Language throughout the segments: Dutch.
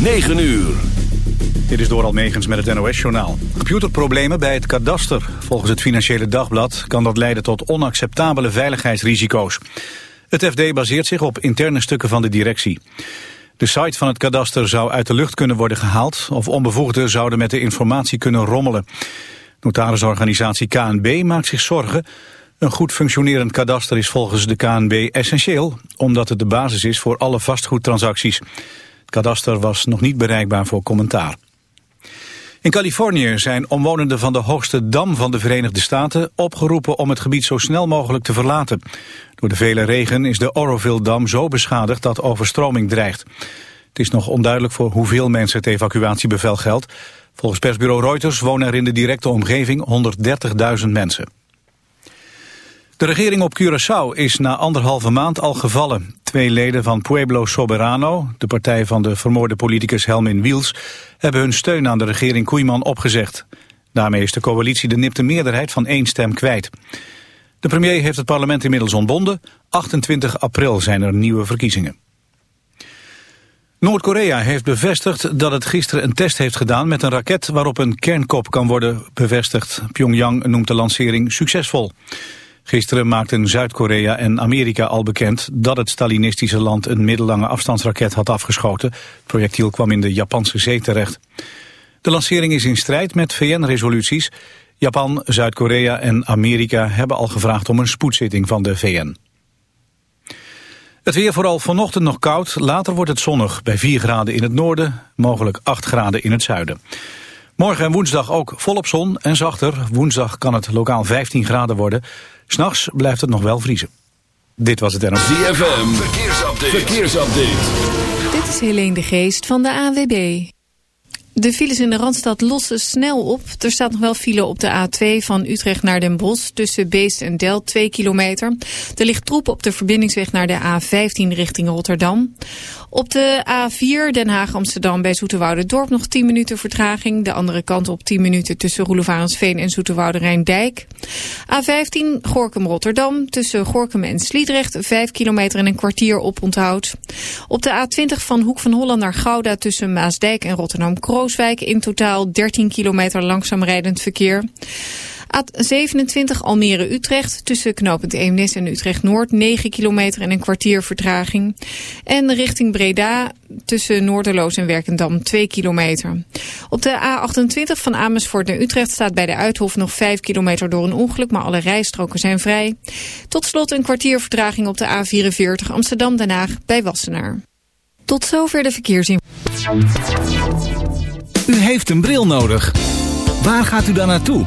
9 uur. Dit is door Almegens met het NOS-journaal. Computerproblemen bij het kadaster. Volgens het Financiële Dagblad kan dat leiden tot onacceptabele veiligheidsrisico's. Het FD baseert zich op interne stukken van de directie. De site van het kadaster zou uit de lucht kunnen worden gehaald... of onbevoegden zouden met de informatie kunnen rommelen. Notarisorganisatie KNB maakt zich zorgen... Een goed functionerend kadaster is volgens de KNB essentieel... omdat het de basis is voor alle vastgoedtransacties. Kadaster was nog niet bereikbaar voor commentaar. In Californië zijn omwonenden van de hoogste dam van de Verenigde Staten opgeroepen om het gebied zo snel mogelijk te verlaten. Door de vele regen is de Oroville-dam zo beschadigd dat overstroming dreigt. Het is nog onduidelijk voor hoeveel mensen het evacuatiebevel geldt. Volgens persbureau Reuters wonen er in de directe omgeving 130.000 mensen. De regering op Curaçao is na anderhalve maand al gevallen. Twee leden van Pueblo Soberano, de partij van de vermoorde politicus Helmin Wiels, hebben hun steun aan de regering Koeiman opgezegd. Daarmee is de coalitie de nipte meerderheid van één stem kwijt. De premier heeft het parlement inmiddels ontbonden. 28 april zijn er nieuwe verkiezingen. Noord-Korea heeft bevestigd dat het gisteren een test heeft gedaan met een raket waarop een kernkop kan worden bevestigd. Pyongyang noemt de lancering succesvol. Gisteren maakten Zuid-Korea en Amerika al bekend dat het Stalinistische land een middellange afstandsraket had afgeschoten. Het projectiel kwam in de Japanse zee terecht. De lancering is in strijd met VN-resoluties. Japan, Zuid-Korea en Amerika hebben al gevraagd om een spoedzitting van de VN. Het weer vooral vanochtend nog koud, later wordt het zonnig bij 4 graden in het noorden, mogelijk 8 graden in het zuiden. Morgen en woensdag ook volop zon en zachter. Woensdag kan het lokaal 15 graden worden. S'nachts blijft het nog wel vriezen. Dit was het NOS. ZFM, verkeersupdate. verkeersupdate. Dit is Helene de Geest van de AWB. De files in de Randstad lossen snel op. Er staat nog wel file op de A2 van Utrecht naar Den Bosch... tussen Beest en Del, 2 kilometer. Er ligt troep op de verbindingsweg naar de A15 richting Rotterdam. Op de A4 Den Haag-Amsterdam bij Dorp nog 10 minuten vertraging. De andere kant op 10 minuten tussen Roelevarensveen en Zoeterwoude Rijndijk. A15 Gorkum-Rotterdam tussen Gorkum en Sliedrecht 5 kilometer en een kwartier op onthoud. Op de A20 van Hoek van Holland naar Gouda tussen Maasdijk en Rotterdam-Krooswijk in totaal 13 kilometer langzaam rijdend verkeer. A27 Almere-Utrecht tussen knooppunt Eemnes en Utrecht-Noord 9 kilometer en een kwartier vertraging. En richting Breda tussen Noorderloos en Werkendam 2 kilometer. Op de A28 van Amersfoort naar Utrecht staat bij de Uithof nog 5 kilometer door een ongeluk, maar alle rijstroken zijn vrij. Tot slot een kwartier vertraging op de A44 Amsterdam-Den Haag bij Wassenaar. Tot zover de verkeersinformatie. U heeft een bril nodig. Waar gaat u dan naartoe?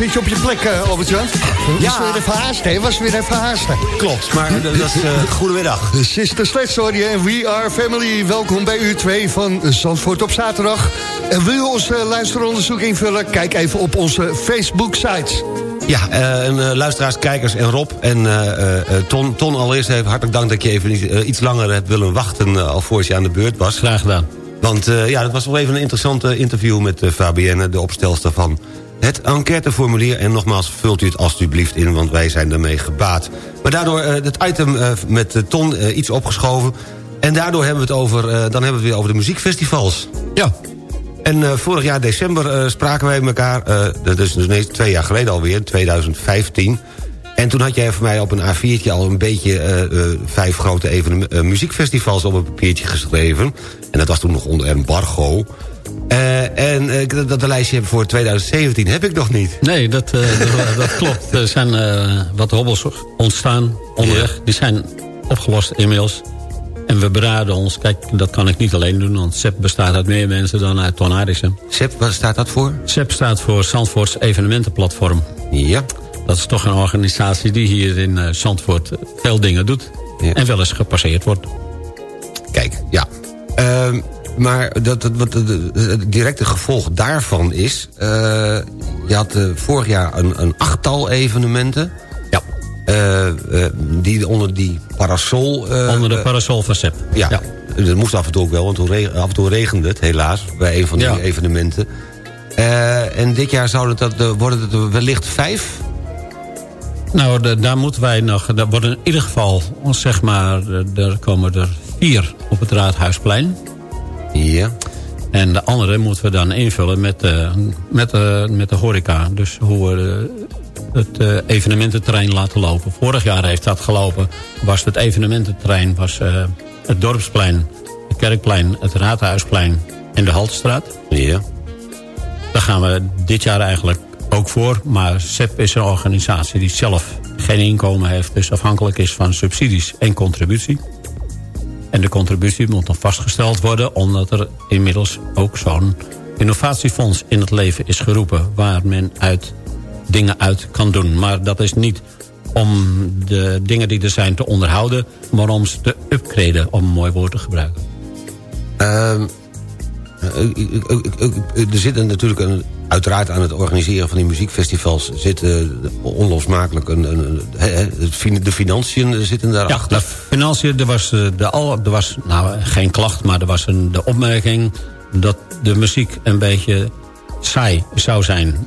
Zit je op je plek, eh, Albert-Jan? Ja. Was weer even haasten, hè? Was weer even haasten. Klopt, maar dat dat is... eh goedemiddag. Sister Sledge je en We Are Family. Welkom bij uur 2 van Zandvoort op zaterdag. En wil je ons eh, luisteronderzoek invullen? Kijk even op onze Facebook-sites. Ja, eh, en, eh, luisteraars, kijkers en Rob en eh, eh, Ton. Ton, allereerst even hartelijk dank dat je even iets- eh, iets langer hebt willen wachten... eh, alvorens je aan de beurt was. Graag gedaan. Want eh, ja, dat was wel even een interessant eh, interview met eh, Fabienne... de opstelster van het enquêteformulier. En nogmaals, vult u het alstublieft in, want wij zijn daarmee gebaat. Maar daardoor eh, het item eh, met Ton eh, iets opgeschoven... En daardoor hebben we het over, dan hebben we het weer over de muziekfestivals. Ja. En vorig jaar december spraken wij elkaar... eh, dat is dus nee, twee jaar geleden alweer, 2015... En toen had jij voor mij op een A4'tje al een beetje vijf grote evenem- eh, muziekfestivals op een papiertje geschreven. En dat was toen nog onder embargo. Eh, en eh, dat, dat lijstje voor 2017 heb ik nog niet. Nee, dat, eh, dat, dat klopt. Er zijn wat hobbels ontstaan onderweg. Die zijn opgelost inmiddels. En we beraden ons. Kijk, dat kan ik niet alleen doen. Want SEP bestaat uit meer mensen dan uit Ton Arissen. Sep, wat staat dat voor? SEP staat voor Zandvoorts Evenementenplatform. Ja. Dat is toch een organisatie die hier in Zandvoort veel dingen doet. Ja. En wel eens gepasseerd wordt. Kijk, ja. Ehm, maar dat, dat, het- directe gevolg daarvan is... eh, je had eh, vorig jaar een, een achttal evenementen... Ja. eh, die onder die parasol... Onder de parasol van SEP. ja, dat moest af en toe ook wel, want af en toe regende het helaas... bij een van die Ja. evenementen. En dit jaar zouden dat, worden het er wellicht vijf... Nou, de- daar moeten wij nog... Er worden in ieder geval, zeg maar... Er komen er vier op het Raadhuisplein. Ja. En de andere moeten we dan invullen met, eh, met, eh, met de horeca. Dus hoe we eh, het evenemententerrein laten lopen. Vorig jaar heeft dat gelopen. Was het evenemententerrein was, het Dorpsplein, het Kerkplein, het Raadhuisplein en de Haltestraat. Ja. Daar gaan we dit jaar eigenlijk ook voor. Maar SEP is een organisatie die zelf geen inkomen heeft. Dus afhankelijk is van subsidies en contributie. En de contributie moet nog vastgesteld worden... omdat er inmiddels ook zo'n innovatiefonds in het leven is geroepen... waar men uit dingen uit kan doen. Maar dat is niet om de dingen die er zijn te onderhouden... maar om ze te upgraden, om een mooi woord te gebruiken. Ehm, er zit natuurlijk een, uiteraard aan het organiseren van die muziekfestivals... zit eh, onlosmakelijk een, een, de financiën zitten Ja, daarachter. de financiën, er was, eh, de, al, er was nou, geen klacht, maar er was een, de opmerking... dat de muziek een beetje saai zou zijn.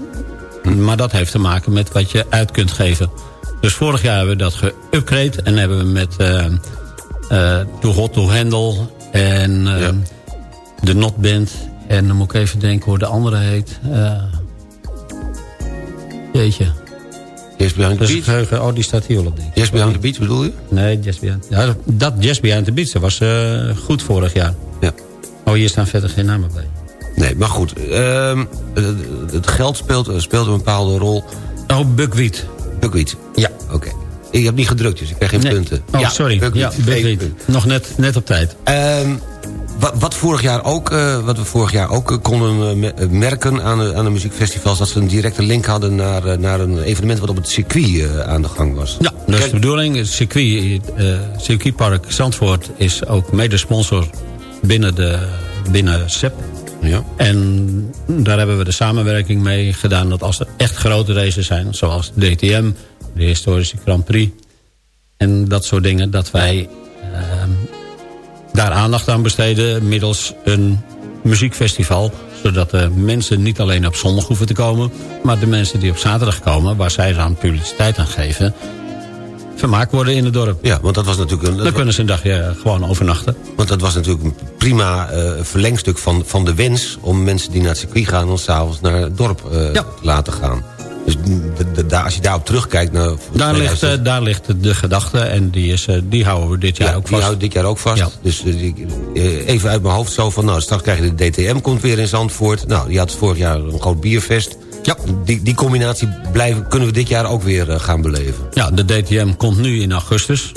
Maar dat heeft te maken met wat je uit kunt geven. Dus vorig jaar hebben we dat geupgrade... en hebben we met eh eh Too Hot To Handle en eh, de Not Band... en dan moet ik even denken hoe de andere heet... eh jeetje. Yes Behind the Beach? geheugen, oh, die staat hier wel op, denk ik. Yes Behind the Beach bedoel je? Nee, Jazz Behind, ja, dat Jazz Behind the Beats dat was eh, goed vorig jaar. Ja. Oh, hier staan verder geen namen bij. Nee, maar goed. ehm, het- geld speelt, speelt een bepaalde rol. Oh, Buckwheat. Buckwheat. Ja. Oké. Ik heb niet gedrukt, dus ik krijg geen Nee. punten. Oh, sorry. Buckwheat. Ja, Buckwheat. Nog net, net op tijd. Ehm, wat, wat, vorig jaar ook, eh, wat we vorig jaar ook eh, konden eh, me- merken aan de, aan de muziekfestivals... dat ze een directe link hadden naar, naar een evenement... wat op het circuit aan de gang was. Ja, dat is de bedoeling. Het circuit, circuitpark Zandvoort is ook medesponsor binnen, de, binnen SEP. Ja. En daar hebben we de samenwerking mee gedaan... dat als er echt grote races zijn, zoals DTM, de historische Grand Prix... en dat soort dingen... dat wij ehm, daar aandacht aan besteden middels een muziekfestival. Zodat de mensen niet alleen op zondag hoeven te komen... maar de mensen die op zaterdag komen, waar zij dan publiciteit aan geven... vermaakt worden in het dorp. Ja, want dat was natuurlijk... Een, Dan kunnen ze een dagje gewoon overnachten. Want dat was natuurlijk een prima eh, verlengstuk van, van de wens... om mensen die naar het circuit gaan... dan s'avonds naar het dorp eh, te laten gaan. Dus als je daarop terugkijkt... Naar Daar ligt, 2000 eh, daar ligt de gedachte en die, is, eh, die houden we dit jaar ja, ook die vast. houdt dit jaar ook vast. Ja. Dus eh, eh, even uit mijn hoofd zo van... nou, straks krijg je de DTM, komt weer in Zandvoort. Nou, die had vorig jaar een groot bierfest. Ja. Die, die combinatie blijven, kunnen we dit jaar ook weer eh, gaan beleven. Ja, de DTM komt nu in augustus.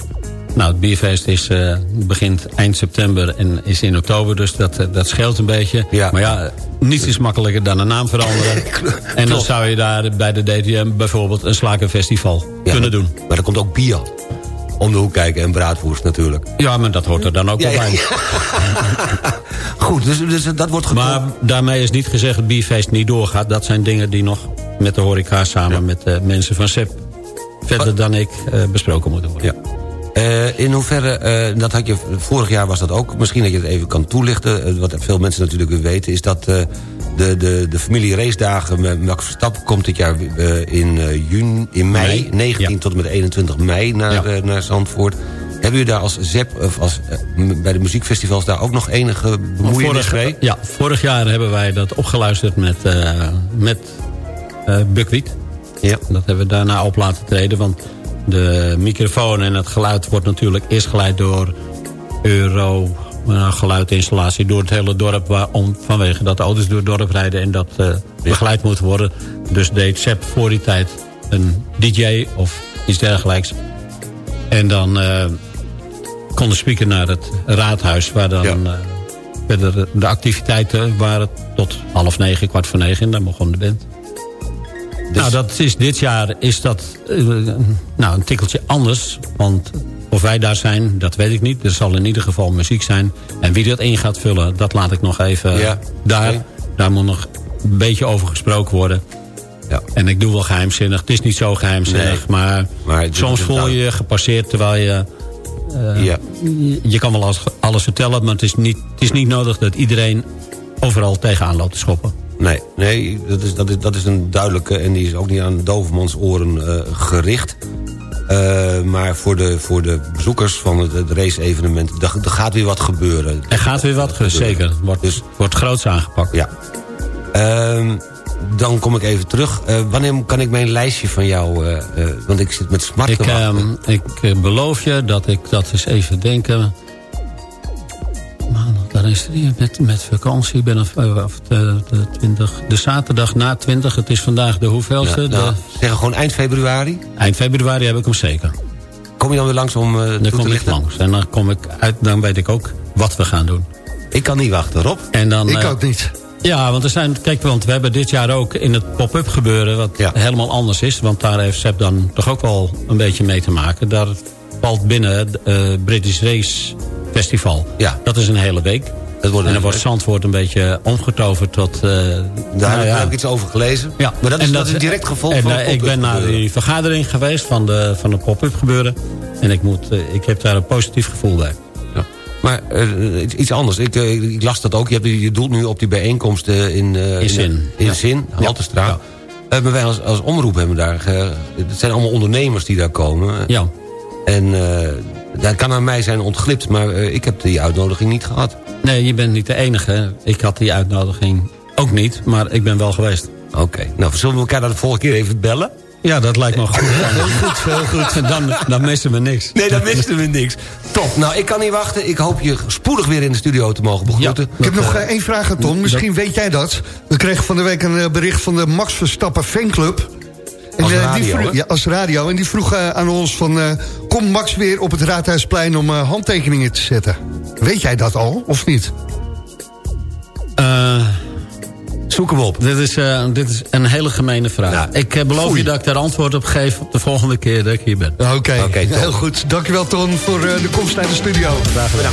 Nou, het bierfeest is, eh, begint eind september en is in oktober. Dus dat, eh, dat scheelt een beetje. Ja. Maar ja, niets is makkelijker dan een naam veranderen. en dan zou je daar bij de DTM bijvoorbeeld een slakenfestival Ja, kunnen doen. Maar er komt ook bier om de hoek kijken en braadwoest natuurlijk. Ja, maar dat hoort er dan ook Ja, bij. Goed, dus, dus dat wordt Maar gekomen. daarmee is niet gezegd dat bierfeest niet doorgaat. Dat zijn dingen die nog met de horeca samen met de mensen van SEP... verder dan ik eh, besproken moeten worden. Ja. Eh, in hoeverre, eh, dat had je, vorig jaar was dat ook, misschien dat je het even kan toelichten... eh, wat veel mensen natuurlijk weer weten, is dat de, de, de familie race dagen met Max Verstappen komt dit jaar in, juni, in mei, Mei, 19 ja. tot en met 21 mei naar, Ja. naar Zandvoort. Hebben jullie daar als ZEP, of als, bij de muziekfestivals daar ook nog enige bemoeienis mee? Ja, vorig jaar hebben wij dat opgeluisterd met, met Buckwheat. Ja. Dat hebben we daarna op laten treden. Want de microfoon en het geluid wordt natuurlijk eerst geleid door euro... nou, geluidinstallatie door het hele dorp... Waarom, vanwege dat de auto's door het dorp rijden en dat eh, begeleid moet worden. Dus deed Sepp voor die tijd een DJ of iets dergelijks. En dan eh, kon de speaker naar het raadhuis... waar dan Ja. eh, verder de activiteiten waren tot half negen, kwart voor negen. En dan begon de band. Dus- Nou, dat is, dit jaar is dat eh, nou, een tikkeltje anders. Want of wij daar zijn, dat weet ik niet. Er zal in ieder geval muziek zijn. En wie dat in gaat vullen, dat laat ik nog even Ja, daar. Daar moet nog een beetje over gesproken worden. Ja. En ik doe wel geheimzinnig. Het is niet zo geheimzinnig. Nee. Maar, soms voel je je gepasseerd terwijl je... eh, Ja. je- Je kan wel alles, alles vertellen, maar het is, niet, het is niet nodig dat iedereen overal tegenaan loopt te schoppen. Nee, nee dat, is, dat, is, dat is een duidelijke... en die is ook niet aan dovermans oren eh, gericht. Eh, maar voor de, voor de bezoekers van het, het race-evenement... er er gaat weer wat gebeuren. Er gaat weer wat, ge- zeker. Wordt, Dus- wordt groots aangepakt. Ja. Ehm, dan kom ik even terug. Eh, wanneer kan ik mijn lijstje van jou... want ik zit met smart Ik, ehm, ik beloof je dat ik dat eens even denken... Met, met vakantie. Ik ben of, eh, of de, de, 20, de zaterdag na 20. Het is vandaag de hoeveelste. Ja, nou, de, zeggen gewoon eind februari. eind februari heb ik hem zeker. Kom je dan weer langs om eh Dan toe kom te ik lichten? langs. En dan kom ik uit, dan weet ik ook wat we gaan doen. Ik kan niet wachten, Rob. En dan, Ik eh, ook niet. Ja, want er zijn, kijk, want we hebben dit jaar ook in het pop-up gebeuren... wat Ja. helemaal anders is. Want daar heeft Sepp dan toch ook wel een beetje mee te maken. Daar valt binnen het eh, British Race Festival. Ja. Dat is een hele week. Dat wordt en dan wordt Zandvoort een beetje omgetoverd tot... eh, Daar nou ja. heb ik iets over gelezen. Ja, Maar dat is, en dat is een direct gevolg en, van eh, Ik ben naar die vergadering geweest van de, van het pop-up gebeuren. En ik, moet, eh, ik heb daar een positief gevoel bij. Ja. Maar iets- anders. Ik, ik las dat ook. Je, hebt, je doelt nu op die bijeenkomst in... In Zin. In Ja. Zin. Haltestraat. Maar wij als, als omroep hebben daar... het zijn allemaal ondernemers die daar komen. Ja, En dat kan aan mij zijn ontglipt. Maar eh, ik heb die uitnodiging niet gehad. nee, je bent niet de enige. Ik had die uitnodiging ook niet, maar ik ben wel geweest. Oké. Nou, zullen we elkaar dan de volgende keer even bellen? Ja, dat lijkt me goed. Heel goed, heel goed. Dan, dan missen we niks. Nee, dan wisten we niks. Top. Nou, ik kan niet wachten. Ik hoop je spoedig weer in de studio te mogen begroeten. Ik heb nog eh, één vraag aan Tom. Misschien weet jij dat. We kregen van de week een eh, bericht van de Max Verstappen fanclub. En, Als eh, radio, die vroeg, ja, als radio. En die vroeg eh, aan ons van... eh, kom Max weer op het Raadhuisplein om handtekeningen te zetten. Weet jij dat al, of niet? Eh, Zoek hem op. dit, is, dit is een hele gemene vraag. Ik beloof Foei. je dat ik daar antwoord op geef... op de volgende keer dat ik hier ben. Oké, Tom. heel goed. Dankjewel Ton voor de komst naar de studio. Graag gedaan.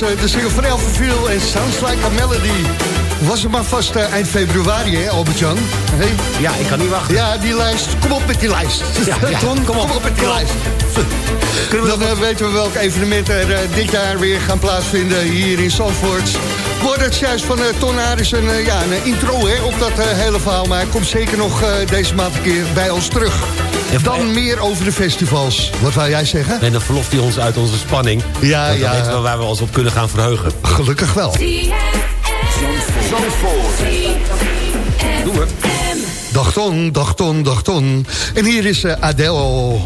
Was eh, de single van Elfenviel en Sounds Like a Melody. Was er maar vast eh, eind februari, hè, Albert-Jan? Hey? Ja, ik kan niet wachten. Ja, die lijst. Kom op met die lijst. Ja, kom op. met die lijst. Dan eh, weten we welke evenementen er dit jaar weer gaan plaatsvinden hier in Zandvoort. We hoorden het juist van eh, Ton Aris een, ja, een intro hè, op dat hele verhaal. Maar hij komt zeker nog deze maand een keer bij ons terug. Dan meer over de festivals. Wat wou jij zeggen? En dan verlost hij ons uit onze spanning. Ja, dan ja. weten we waar we ons op kunnen gaan verheugen. Gelukkig wel. Doe het. Dag Ton, dag Ton, dag Ton. En hier is eh, Adele.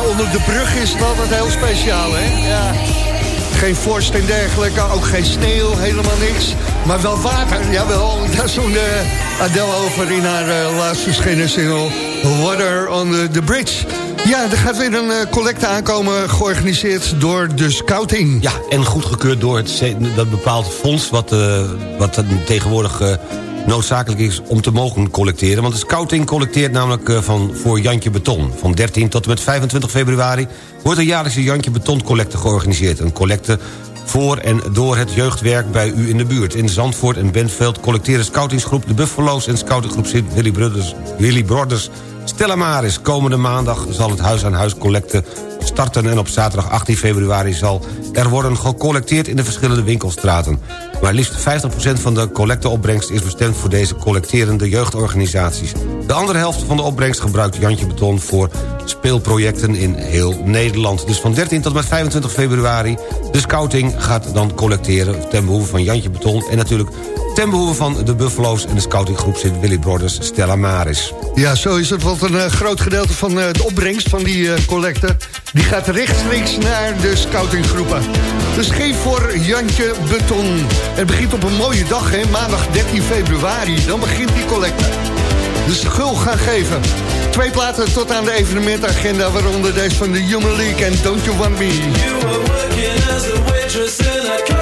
Onder de brug is het altijd heel speciaal, hè? Ja. Geen vorst en dergelijke, ook geen sneeuw, helemaal niks. Maar wel water, jawel. Daar zong de Adele over in haar eh, laatst verschenen single... Water on the, Bridge. Ja, er gaat weer een eh, collecte aankomen, georganiseerd door de scouting. Ja, en goedgekeurd door het, dat bepaald fonds... wat, eh, wat tegenwoordig eh, noodzakelijk is om te mogen collecteren. Want de scouting collecteert namelijk eh, van, voor Jantje Beton. Van 13 tot en met 25 februari wordt een jaarlijkse Jantje Beton collecte georganiseerd. Een collecte voor en door het jeugdwerk bij u in de buurt. In Zandvoort en Bentveld collecteren scoutingsgroep De Buffalo's... en scoutinggroep Sint Willy Brothers, Willy Brothers Stella Maris, komende maandag zal het huis-aan-huis collecte starten... en op zaterdag 18 februari zal er worden gecollecteerd in de verschillende winkelstraten. Maar liefst 50% van de collecteopbrengst is bestemd voor deze collecterende jeugdorganisaties. De andere helft van de opbrengst gebruikt Jantje Beton voor speelprojecten in heel Nederland. Dus van 13 tot met 25 februari. De scouting gaat dan collecteren ten behoeve van Jantje Beton... en natuurlijk ten behoeve van de Buffalo's en de scoutinggroep zit Willy Brothers Stella Maris. Ja, zo is het, want een eh, groot gedeelte van eh, de opbrengst van die eh, collecte... die gaat rechtstreeks naar de scoutinggroepen. Dus geef voor Jantje Beton. Het begint op een mooie dag, hè, maandag 13 februari. Dan begint die collecte. Dus gul gaan geven. Twee platen tot aan de evenementagenda... waaronder deze van de Human League en Don't You Want Me. So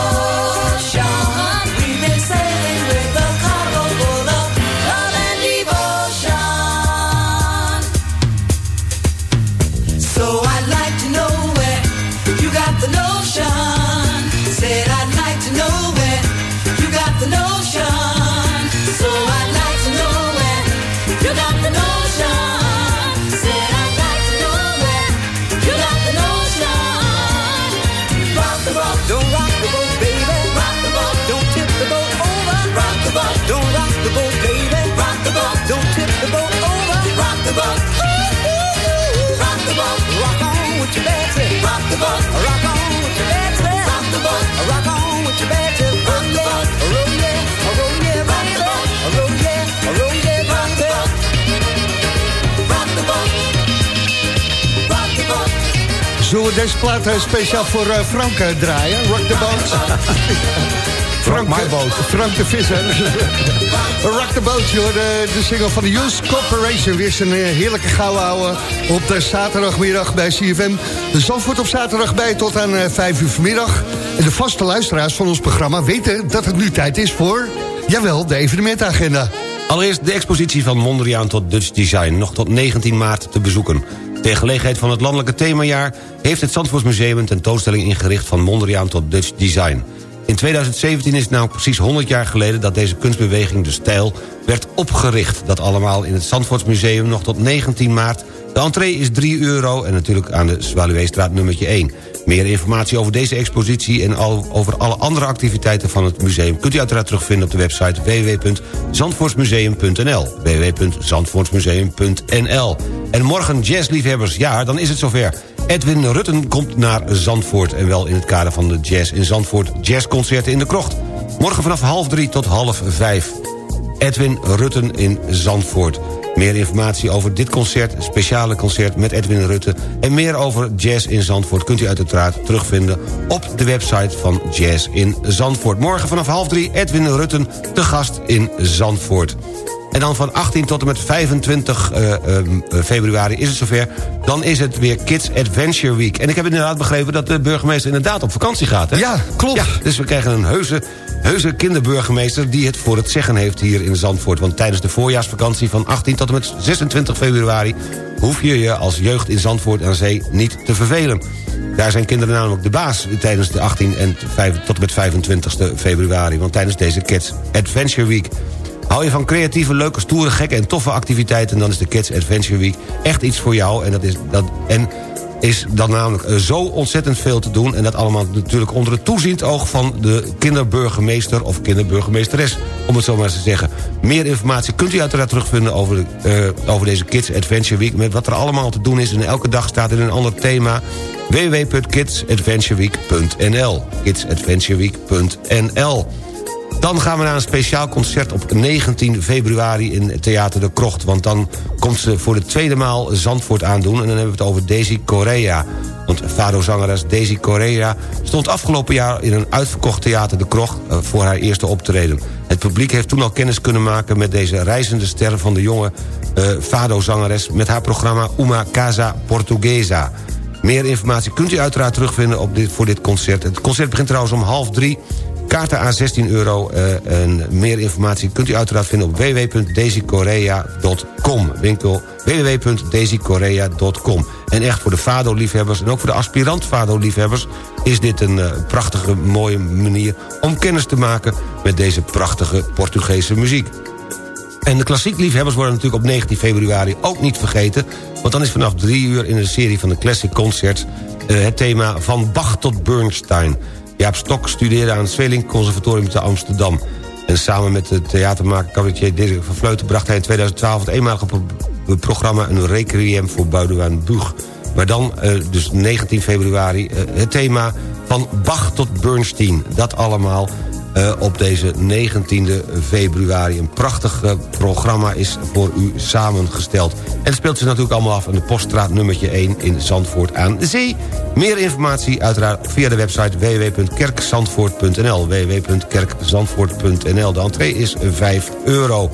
Zullen we deze plaat eh, speciaal voor eh, Frank eh, draaien? Rock the boat. Frank, boat. Frank de Visser. Rock the boat, joh. De, de single van de Youth Corporation. Weer zijn heerlijke gouden ouwe op de zaterdagmiddag bij CFM. De Zandvoort op zaterdag bij tot aan eh, 5 uur vanmiddag. En de vaste luisteraars van ons programma weten dat het nu tijd is voor... Jawel, de evenementagenda. Allereerst de expositie van Mondriaan tot Dutch Design... nog tot 19 maart te bezoeken. Ter gelegenheid van het landelijke themajaar... heeft het Zandvoortsmuseum een tentoonstelling ingericht... van Mondriaan tot Dutch Design. In 2017 is het nou precies 100 jaar geleden... dat deze kunstbeweging De Stijl werd opgericht. Dat allemaal in het Zandvoortsmuseum nog tot 19 maart. De entree is 3 euro en natuurlijk aan de Zwaluweestraat nummertje 1. Meer informatie over deze expositie en al over alle andere activiteiten van het museum... kunt u uiteraard terugvinden op de website www.zandvoortsmuseum.nl www.zandvoortsmuseum.nl En morgen jazzliefhebbers, ja, dan is het zover. Edwin Rutten komt naar Zandvoort... en wel in het kader van de Jazz in Zandvoort Jazzconcerten in de Krocht. Morgen vanaf half drie tot half vijf. Edwin Rutten in Zandvoort. Meer informatie over dit concert, speciale concert met Edwin Rutten... en meer over Jazz in Zandvoort kunt u uiteraard terugvinden... op de website van Jazz in Zandvoort. Morgen vanaf half drie Edwin Rutten te gast in Zandvoort. En dan van 18 tot en met 25 uh, uh, februari is het zover. Dan is het weer Kids Adventure Week. En ik heb inderdaad begrepen dat de burgemeester inderdaad op vakantie gaat. Hè? Ja, klopt. Ja, dus we krijgen een heuse, heuse kinderburgemeester... die het voor het zeggen heeft hier in Zandvoort. Want tijdens de voorjaarsvakantie van 18 tot en met 26 februari... hoef je je als jeugd in Zandvoort aan zee niet te vervelen. Daar zijn kinderen namelijk de baas tijdens de 18 en 5, tot en met 25 februari. Want tijdens deze Kids Adventure Week... Hou je van creatieve, leuke, stoere, gekke en toffe activiteiten... dan is de Kids Adventure Week echt iets voor jou. En, dat is, dat, en is dan namelijk eh, zo ontzettend veel te doen... en dat allemaal natuurlijk onder het toeziend oog... van de kinderburgemeester of kinderburgemeesteres, om het zo maar te zeggen. Meer informatie kunt u uiteraard terugvinden over, de, uh, over deze Kids Adventure Week... met wat er allemaal te doen is. En elke dag staat er een ander thema www.kidsadventureweek.nl kidsadventureweek.nl dan gaan we naar een speciaal concert op 19 februari in Theater de Krocht. Want dan komt ze voor de tweede maal Zandvoort aandoen. En dan hebben we het over Daisy Correa. Want Fado-zangeres Daisy Correa stond afgelopen jaar... in een uitverkocht Theater de Krocht eh, voor haar eerste optreden. Het publiek heeft toen al kennis kunnen maken... met deze reizende ster van de jonge uh, Fado-zangeres... met haar programma Uma Casa Portuguesa. Meer informatie kunt u uiteraard terugvinden op dit, voor dit concert. Het concert begint trouwens om half drie Kaarten aan 16 euro eh, en meer informatie kunt u uiteraard vinden op www.daisykorea.com. Winkel www.daisykorea.com. En echt voor de Fado-liefhebbers en ook voor de aspirant-Fado-liefhebbers... is dit een eh, prachtige, mooie manier om kennis te maken... met deze prachtige Portugese muziek. En de klassiek liefhebbers worden natuurlijk op 19 februari ook niet vergeten... want dan is vanaf drie uur in de serie van de Classic Concerts... eh, het thema Van Bach tot Bernstein. Jaap Stok studeerde aan het Zweling Conservatorium te Amsterdam. En samen met de theatermaker cabaretier Dirk van Vleuten... bracht hij in 2012 het eenmalige pro- programma... een requiem voor Boudewijn Buug. Maar dan, eh, dus 19 februari, eh, het thema van Bach tot Bernstein. Dat allemaal eh, op deze 19e februari. Een prachtig eh, programma is voor u samengesteld. En het speelt zich natuurlijk allemaal af aan de poststraat nummertje 1 in Zandvoort aan de Zee. Meer informatie uiteraard via de website www.kerkzandvoort.nl www.kerkzandvoort.nl De entree is 5 euro.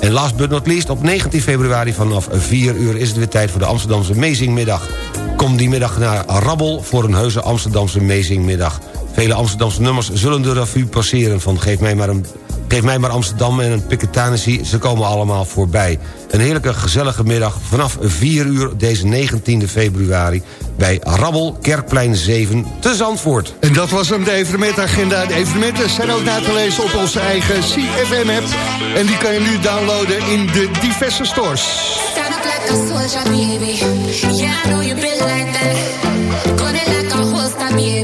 En last but not least, op 19 februari vanaf 4 uur... is het weer tijd voor de Amsterdamse Amazingmiddag. Kom die middag naar Rabbel voor een heuse Amsterdamse Amazingmiddag. Vele Amsterdamse nummers zullen de revue passeren... van Geef mij maar, een, geef mij maar Amsterdam en een Piketanissie... ze komen allemaal voorbij. Een heerlijke gezellige middag vanaf 4 uur deze 19 februari... bij Rabbel, Kerkplein 7, te Zandvoort. En dat was hem, de evenementagenda. De evenementen zijn ook na te lezen op onze eigen CFM-app. En die kan je nu downloaden in de diverse stores.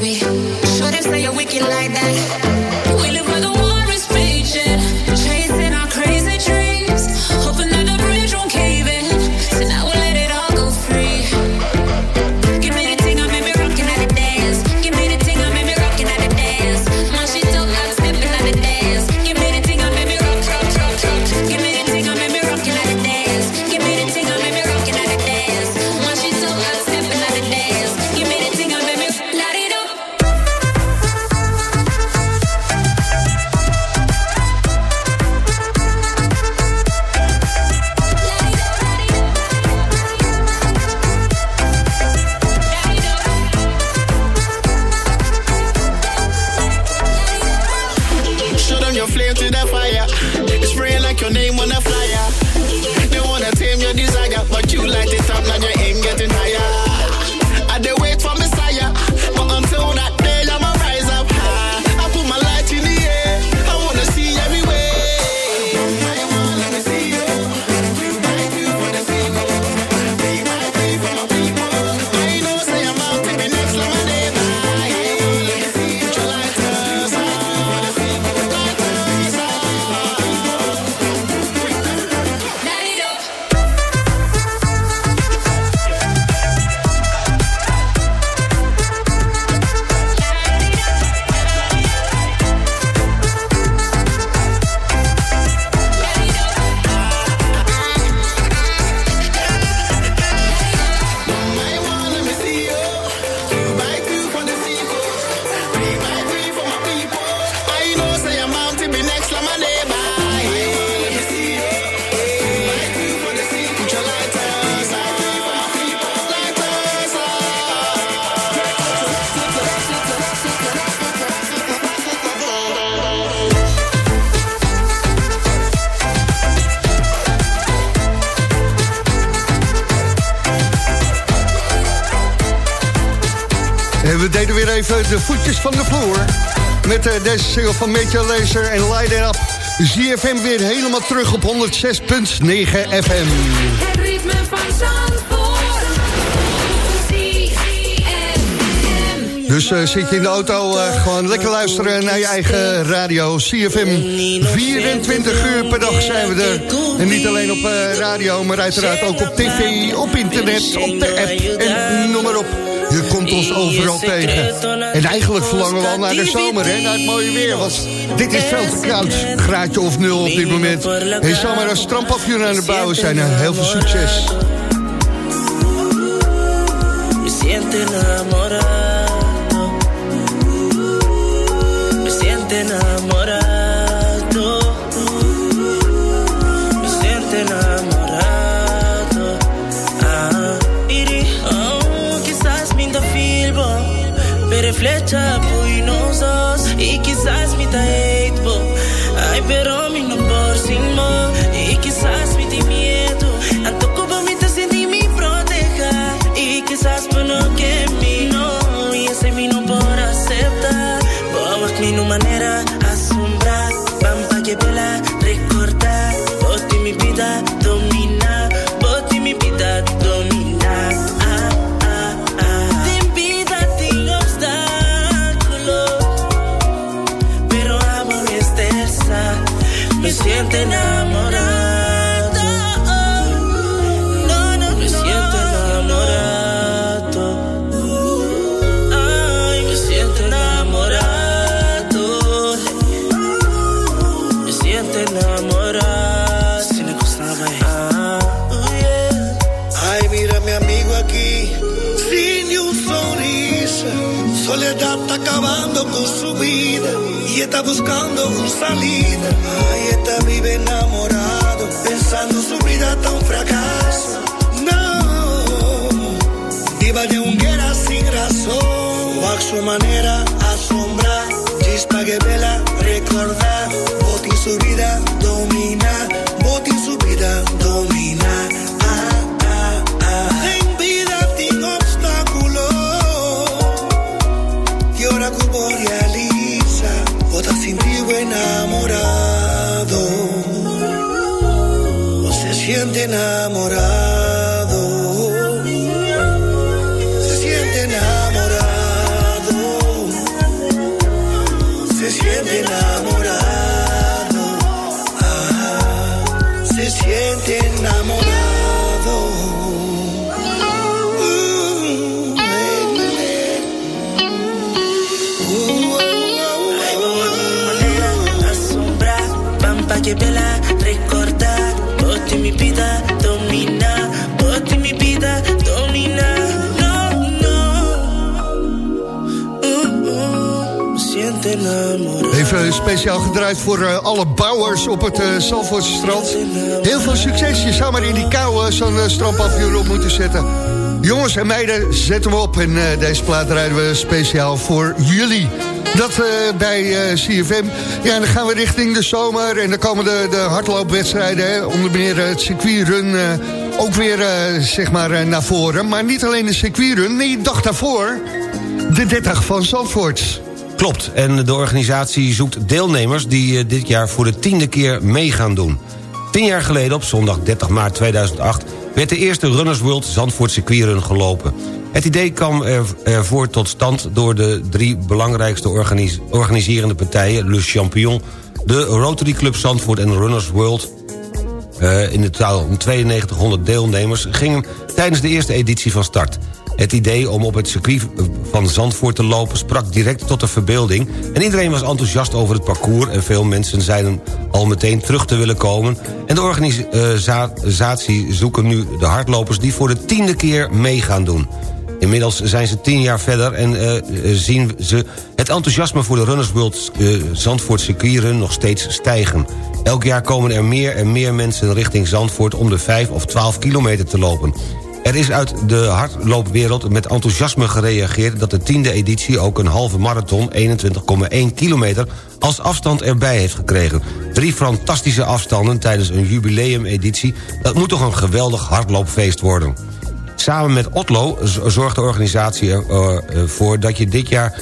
Baby. times now you're wicked like that. Met eh, deze single van Major Lazer en Light It Up. ZFM weer helemaal terug op 106.9 FM. Het ritme van Zandvoort. Dus eh, zit je in de auto, eh, gewoon lekker luisteren naar je eigen radio. CFM, 24 uur per dag zijn we er. En niet alleen op radio, maar uiteraard ook op tv, op internet, op de app en noem maar op. Komt ons overal tegen. En eigenlijk verlangen we al naar de zomer, hè, naar het mooie weer. Want dit is veel te koud, graadje of nul op dit moment. En zal maar een strandpafje aan het bouwen zijn. Nou, heel veel succes. Me siento enamorado. Up. Aquí, sin ni un sonrisa. Soledad está acabando con su vida y está buscando una salida. Ay, está vive enamorado, pensando su vida un fracaso. No, viva de un guerra sin razón, o a su manera asombrar. Chispa que vela recordar, Boti su vida domina, Boti su vida domina. Speciaal gedraaid voor eh, alle bouwers op het uh, Zandvoortse strand. Heel veel succes. Je zou maar in die kou eh, zo'n strandpavioen op moeten zetten. Jongens en meiden, zetten we op. En eh, deze plaat rijden we speciaal voor jullie. Dat eh, bij eh, CFM. Ja, en dan gaan we richting de zomer. En dan komen de, de hardloopwedstrijden. Hè, onder meer eh, het circuitrun eh, ook weer eh, zeg maar, eh, naar voren. Maar niet alleen de circuitrun. Nee, dag daarvoor. De 30 van Zandvoort. Klopt, en de organisatie zoekt deelnemers die eh, dit jaar voor de tiende keer mee gaan doen. Tien jaar geleden, op zondag 30 maart 2008... werd de eerste Runners World Zandvoort circuitrun gelopen. Het idee kwam er, ervoor tot stand door de drie belangrijkste organis- organiserende partijen... Le Champion, de Rotary Club Zandvoort en Runners World... Eh, in totaal om 9200 deelnemers gingen tijdens de eerste editie van start. Het idee om op het circuit van Zandvoort te lopen sprak direct tot de verbeelding... en iedereen was enthousiast over het parcours... en veel mensen zeiden al meteen terug te willen komen... en de organisatie zoeken nu de hardlopers die voor de tiende keer mee gaan doen. Inmiddels zijn ze tien jaar verder en eh, zien ze het enthousiasme voor de Runners World eh, Zandvoort circuitrun nog steeds stijgen. Elk jaar komen er meer en meer mensen richting Zandvoort om de 5 of 12 kilometer te lopen. Er is uit de hardloopwereld met enthousiasme gereageerd... dat de tiende editie ook een halve marathon, 21,1 kilometer... als afstand erbij heeft gekregen. Drie fantastische afstanden tijdens een jubileumeditie... dat moet toch een geweldig hardloopfeest worden. Samen met Otlo zorgt de organisatie ervoor dat je dit jaar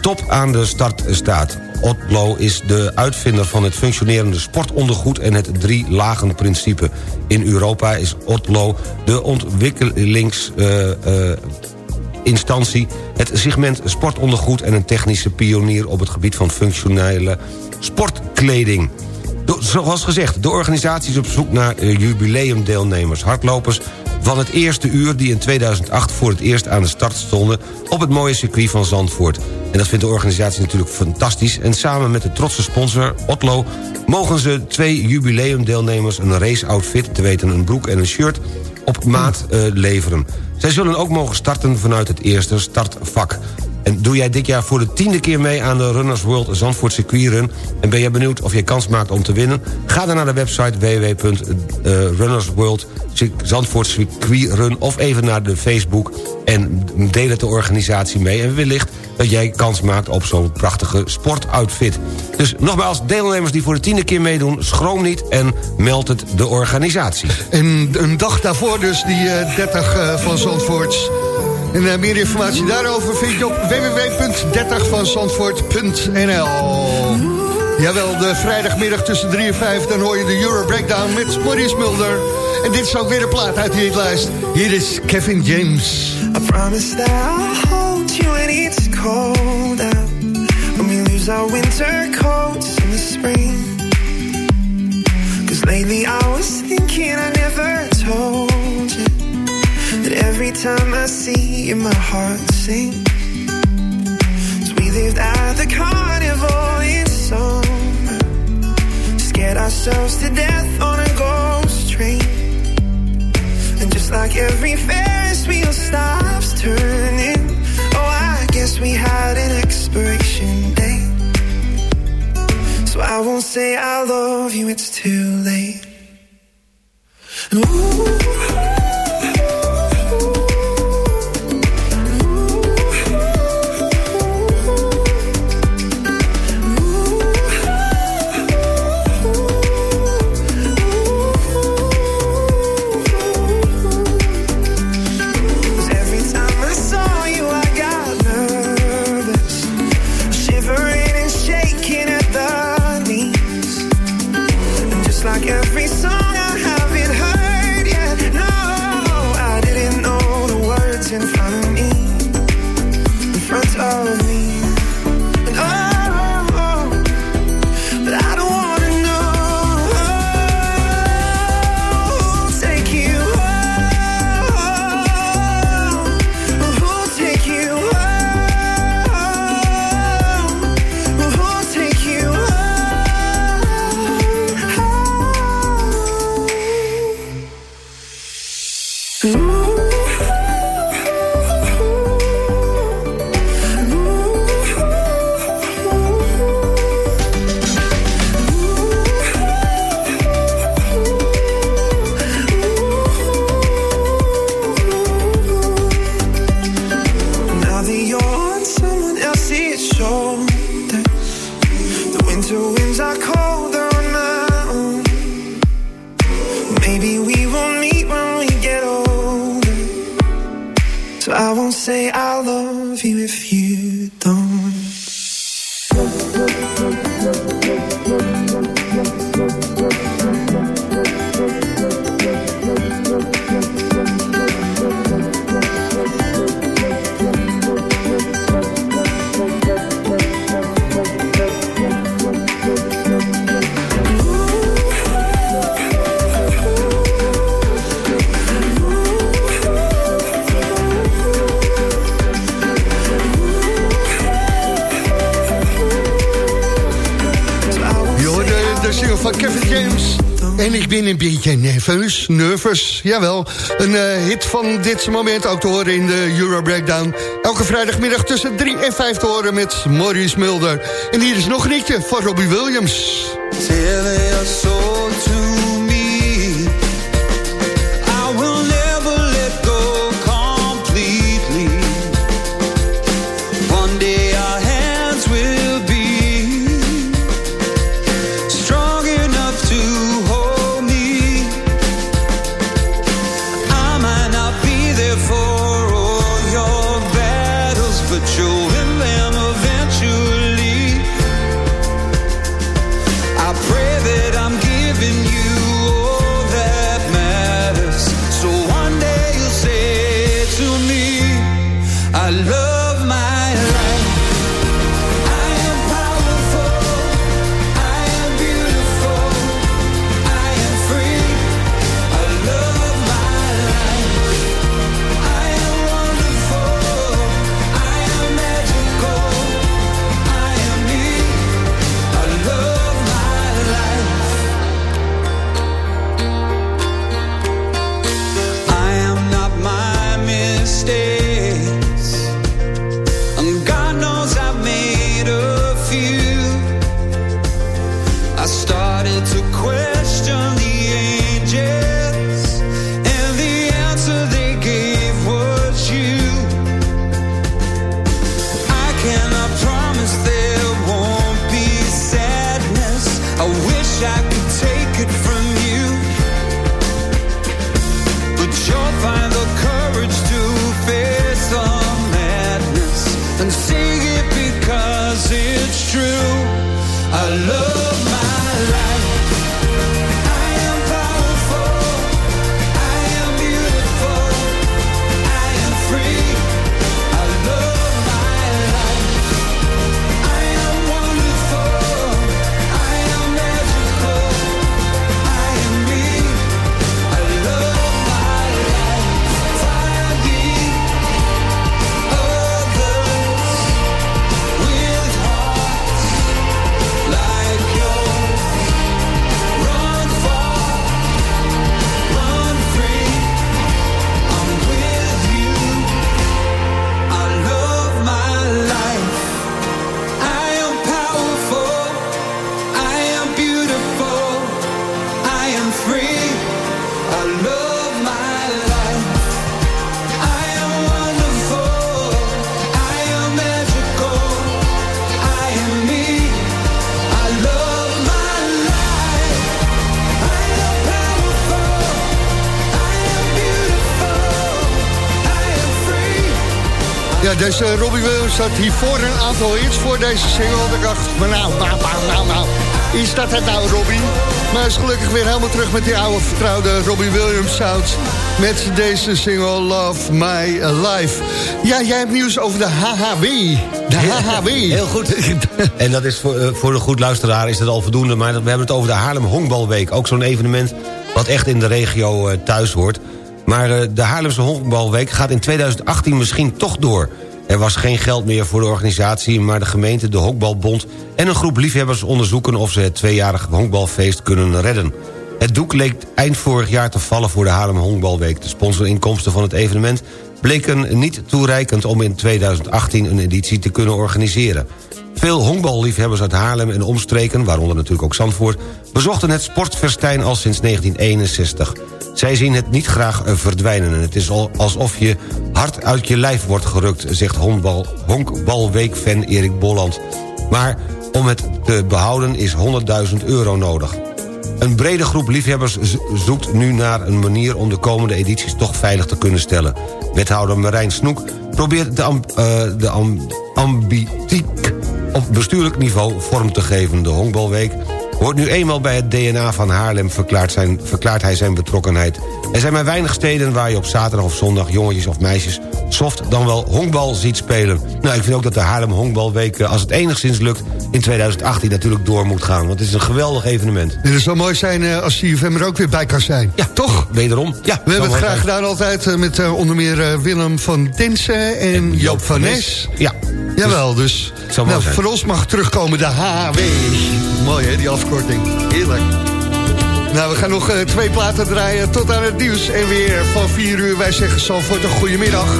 top aan de start staat. Otlo is de uitvinder van het functionerende sportondergoed... en het drie-lagen-principe. In Europa is Otlo de ontwikkelingsinstantie... het segment sportondergoed en een technische pionier... op het gebied van functionele sportkleding. Zoals gezegd, de organisatie is op zoek naar eh, jubileumdeelnemers, hardlopers van het eerste uur die in 2008 voor het eerst aan de start stonden op het mooie circuit van Zandvoort. En dat vindt de organisatie natuurlijk fantastisch. En samen met de trotse sponsor Otlo mogen ze twee jubileumdeelnemers een race-outfit, te weten een broek en een shirt, op maat eh, leveren. Zij zullen ook mogen starten vanuit het eerste startvak. En doe jij dit jaar voor de tiende keer mee aan de Runners World Zandvoort Circuitrun... en ben je benieuwd of je kans maakt om te winnen... ga dan naar de website www.runnersworld Zandvoort Circuitrun... of even naar de Facebook en deel het de organisatie mee. En wellicht dat jij kans maakt op zo'n prachtige sportoutfit. Dus nogmaals, deelnemers die voor de tiende keer meedoen... schroom niet en meld het de organisatie. En een dag daarvoor dus die eh, 30 eh, van Zandvoort. En eh, meer informatie daarover vind je op www.30vanzandvoort.nl Jawel, de vrijdagmiddag tussen 3 en 5... dan hoor je de Euro Breakdown met Maurice Mulder. En dit is ook weer een plaat uit die hitlijst. Hier is Kevin James. I promise that I'll hold you when it's cold out. When we lose our winter coats in the spring. Cause lately I was thinking I never told every time I see you, my heart sinks. So we lived at the carnival in summer. Scared ourselves to death on a ghost train. And just like every Ferris wheel stops turning, oh, I guess we had an expiration date. So I won't say I love you, it's too late. Ooh. Every song, ben een beetje nerveus, jawel. Een eh, hit van dit moment ook te horen in de Euro Breakdown. Elke vrijdagmiddag tussen 3 en 5 te horen met Maurice Mulder. En hier is nog een liedje van Robbie Williams. Dus eh, Robbie Williams had hiervoor een aantal hits voor deze single. Ik dacht, maar nou, nou, nou, nou, nou. Is dat het nou, Robbie? Maar hij is gelukkig weer helemaal terug met die oude vertrouwde Robbie Williams sound. Met deze single Love My Life. Ja, jij hebt nieuws over de HHW. De HHW. Heel goed. en dat is voor, eh, voor de goed luisteraar is dat al voldoende. Maar we hebben het over de Haarlem Honkbalweek. Ook zo'n evenement wat echt in de regio eh, thuis hoort. Maar eh, de Haarlemse Honkbalweek gaat in 2018 misschien toch door. Er was geen geld meer voor de organisatie... maar de gemeente, de Honkbalbond en een groep liefhebbers onderzoeken... of ze het tweejarige honkbalfeest kunnen redden. Het doek leek eind vorig jaar te vallen voor de Haarlem Honkbalweek. De sponsorinkomsten van het evenement bleken niet toereikend... om in 2018 een editie te kunnen organiseren. Veel honkballiefhebbers uit Haarlem en omstreken, waaronder natuurlijk ook Zandvoort... bezochten het sportfestijn al sinds 1961. Zij zien het niet graag eh, verdwijnen. En het is al alsof je hard uit je lijf wordt gerukt... zegt honkbal, honkbalweek-fan Erik Bolland. Maar om het te behouden is 100.000 euro nodig. Een brede groep liefhebbers zoekt nu naar een manier... om de komende edities toch veilig te kunnen stellen. Wethouder Marijn Snoek probeert de, amb, uh, de amb, ambitiek op bestuurlijk niveau vorm te geven. De honkbalweek hoort nu eenmaal bij het DNA van Haarlem... verklaart, zijn, verklaart hij zijn betrokkenheid. Er zijn maar weinig steden waar je op zaterdag of zondag... jongetjes of meisjes soft dan wel honkbal ziet spelen. Nou, ik vind ook dat de Haarlem Honkbalweek... als het enigszins lukt, in 2018 natuurlijk door moet gaan. Want het is een geweldig evenement. En het zou mooi zijn uh, als CFM er ook weer bij kan zijn. Ja, toch? Wederom. Ja, We hebben het graag gedaan altijd uh, met onder meer Willem van Densen en, en Joop van Nes. Ja. Jawel, dus nou, voor ons mag terugkomen de HW. Mooi hè, die afkorting. Heerlijk. Nou, we gaan nog uh, twee platen draaien tot aan het nieuws. En weer van 4 uur, wij zeggen zo voor een goede middag.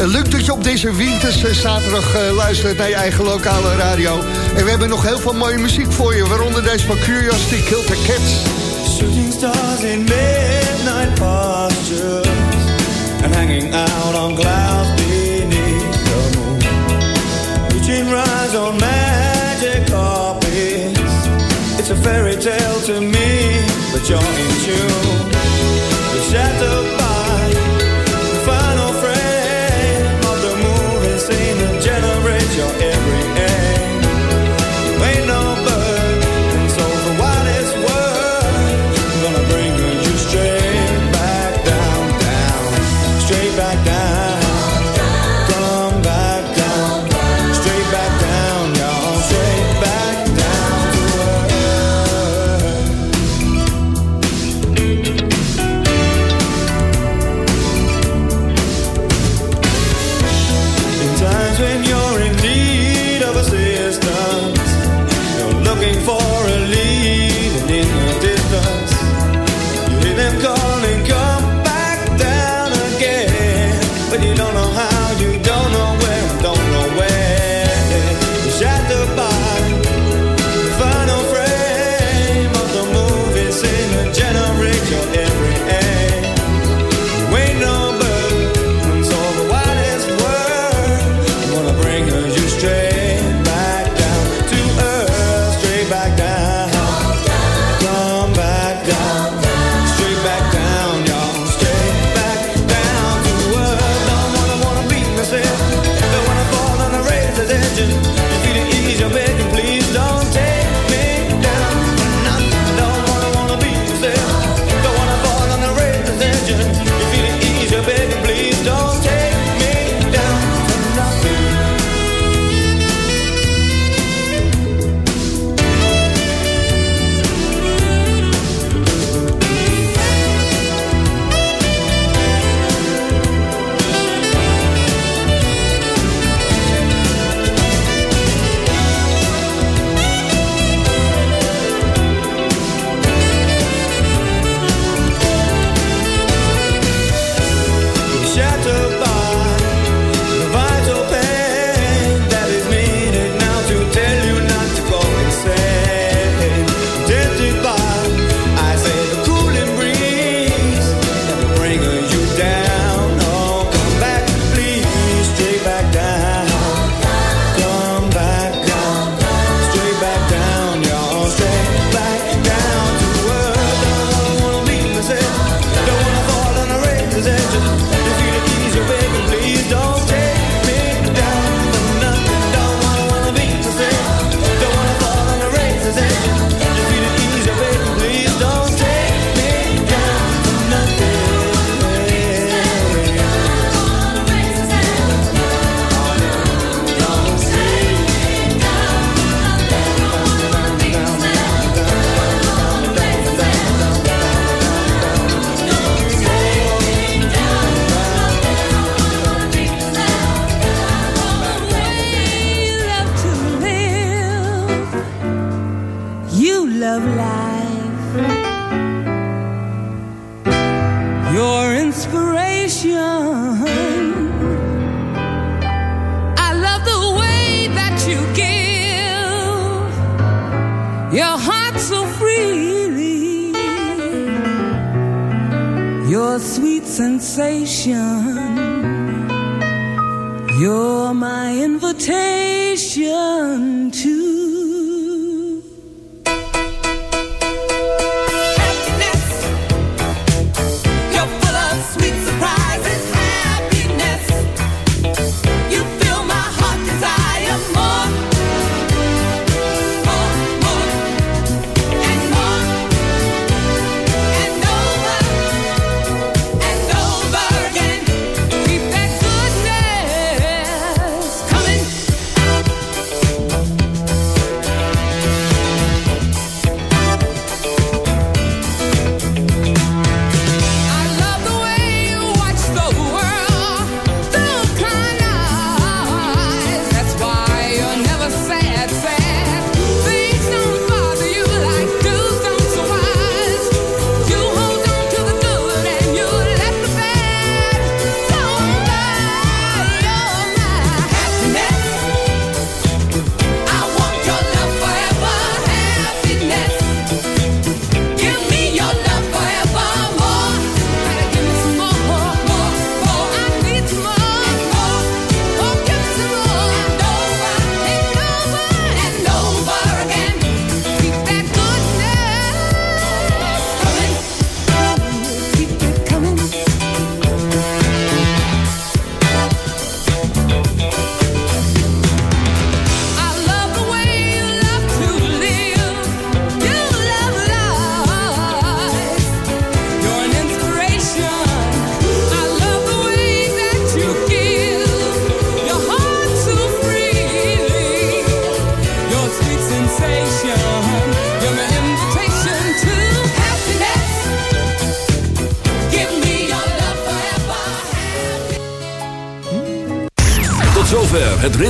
Uh, lukt dat je op deze winterse zaterdag uh, luistert naar je eigen lokale radio. En we hebben nog heel veel mooie muziek voor je. Waaronder deze van Curiosity Killed the Cats. Shooting stars in midnight postures. And hanging out on clouds. Reaching rise on magic carpets. It's a fairy tale to me, but you're in tune. You're shattered